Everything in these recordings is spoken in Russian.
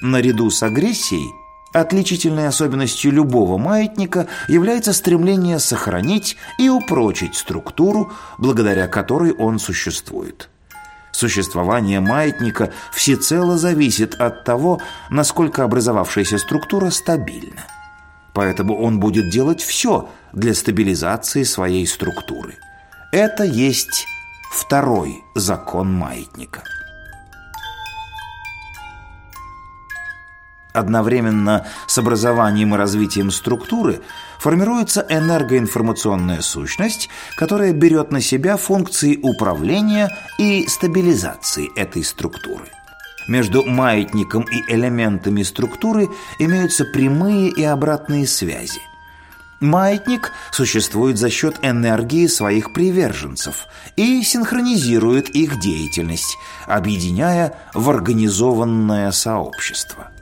Наряду с агрессией Отличительной особенностью любого маятника является стремление сохранить и упрочить структуру, благодаря которой он существует. Существование маятника всецело зависит от того, насколько образовавшаяся структура стабильна. Поэтому он будет делать все для стабилизации своей структуры. Это есть второй закон маятника. Одновременно с образованием и развитием структуры формируется энергоинформационная сущность, которая берет на себя функции управления и стабилизации этой структуры. Между маятником и элементами структуры имеются прямые и обратные связи. Маятник существует за счет энергии своих приверженцев и синхронизирует их деятельность, объединяя в организованное сообщество.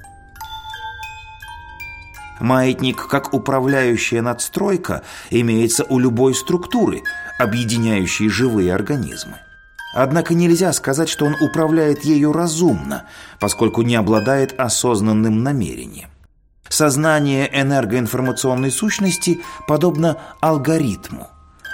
Маятник, как управляющая надстройка, имеется у любой структуры, объединяющей живые организмы. Однако нельзя сказать, что он управляет ею разумно, поскольку не обладает осознанным намерением. Сознание энергоинформационной сущности подобно алгоритму.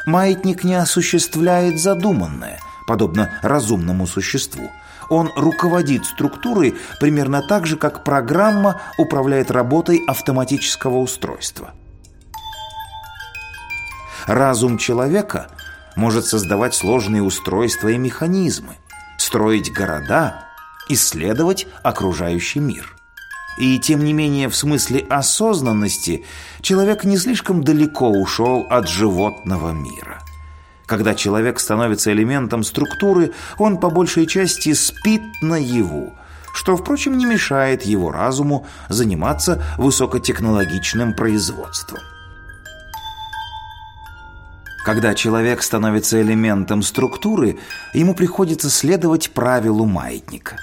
Маятник не осуществляет задуманное, подобно разумному существу – он руководит структурой примерно так же, как программа управляет работой автоматического устройства. Разум человека может создавать сложные устройства и механизмы, строить города, исследовать окружающий мир. И тем не менее, в смысле осознанности, человек не слишком далеко ушел от животного мира. Когда человек становится элементом структуры, он по большей части спит наяву, что, впрочем, не мешает его разуму заниматься высокотехнологичным производством. Когда человек становится элементом структуры, ему приходится следовать правилу маятника.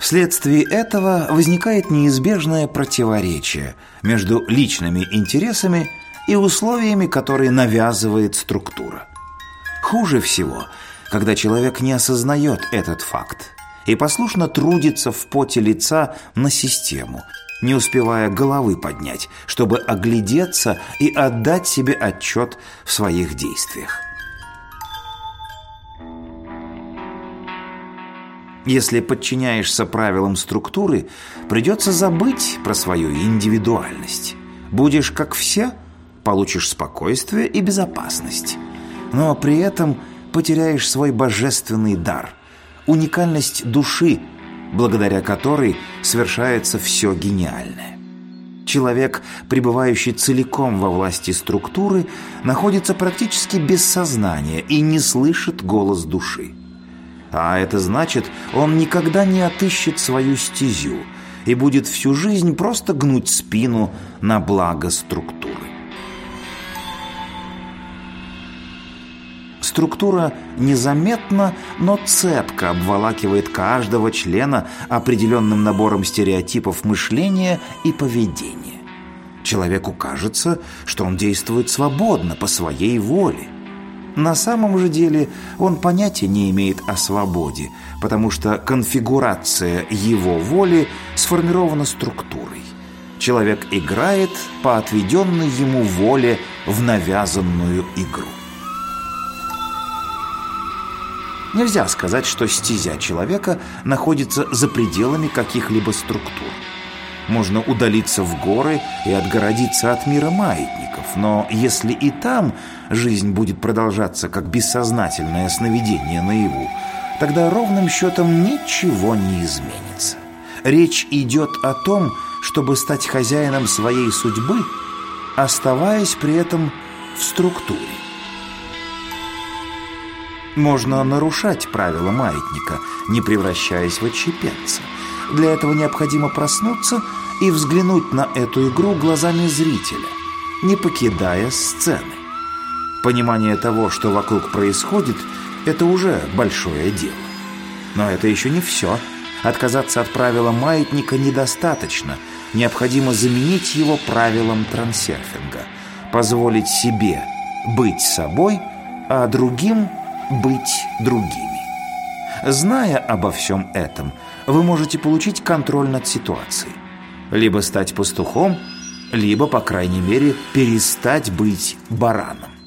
Вследствие этого возникает неизбежное противоречие между личными интересами и условиями, которые навязывает структура. Хуже всего, когда человек не осознает этот факт и послушно трудится в поте лица на систему, не успевая головы поднять, чтобы оглядеться и отдать себе отчет в своих действиях. Если подчиняешься правилам структуры, придется забыть про свою индивидуальность. Будешь как все, получишь спокойствие и безопасность но при этом потеряешь свой божественный дар, уникальность души, благодаря которой совершается все гениальное. Человек, пребывающий целиком во власти структуры, находится практически без сознания и не слышит голос души. А это значит, он никогда не отыщет свою стезю и будет всю жизнь просто гнуть спину на благо структуры. Структура незаметно, но цепко обволакивает каждого члена определенным набором стереотипов мышления и поведения. Человеку кажется, что он действует свободно, по своей воле. На самом же деле он понятия не имеет о свободе, потому что конфигурация его воли сформирована структурой. Человек играет по отведенной ему воле в навязанную игру. Нельзя сказать, что стезя человека находится за пределами каких-либо структур. Можно удалиться в горы и отгородиться от мира маятников, но если и там жизнь будет продолжаться как бессознательное сновидение наяву, тогда ровным счетом ничего не изменится. Речь идет о том, чтобы стать хозяином своей судьбы, оставаясь при этом в структуре. Можно нарушать правила маятника, не превращаясь в отщепенца. Для этого необходимо проснуться и взглянуть на эту игру глазами зрителя, не покидая сцены. Понимание того, что вокруг происходит, это уже большое дело. Но это еще не все. Отказаться от правила маятника недостаточно. Необходимо заменить его правилом трансерфинга. Позволить себе быть собой, а другим быть другими. Зная обо всем этом, вы можете получить контроль над ситуацией. Либо стать пастухом, либо, по крайней мере, перестать быть бараном.